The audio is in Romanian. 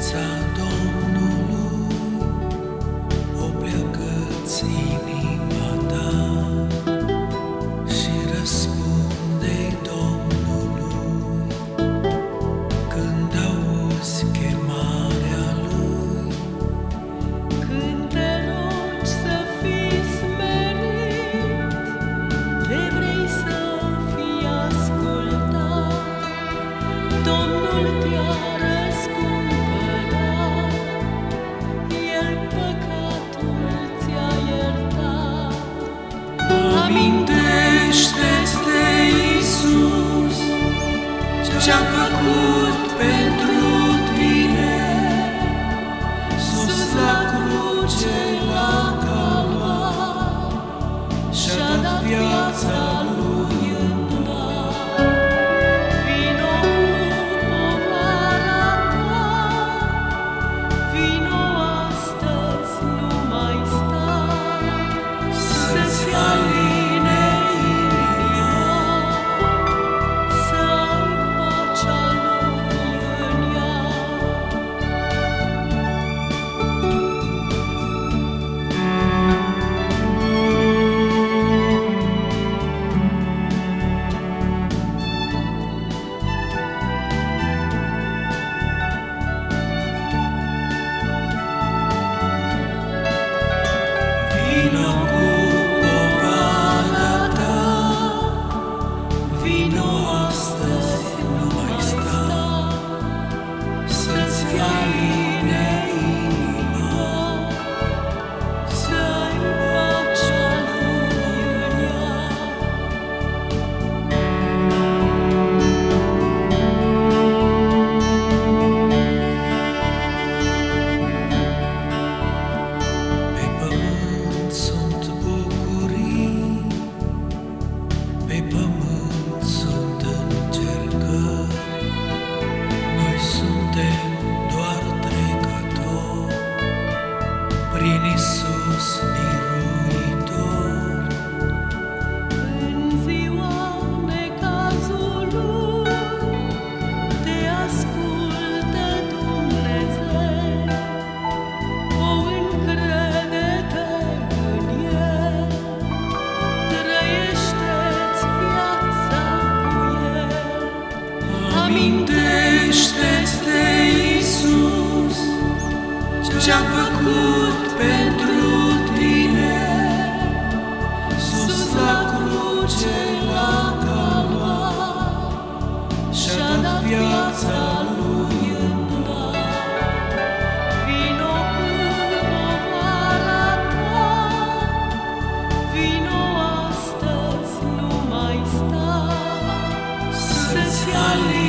time. prin Isus miruitor. În ziua necazului te ascultă Dumnezeu, o încrede-te în El, trăiește-ți viața cu El, amintește ce-a făcut pentru tine, sus la cruce, la calvar, și-a dat viața lui în dar. Vino cu povara ta, vino astăzi, nu mai sta, să-ți.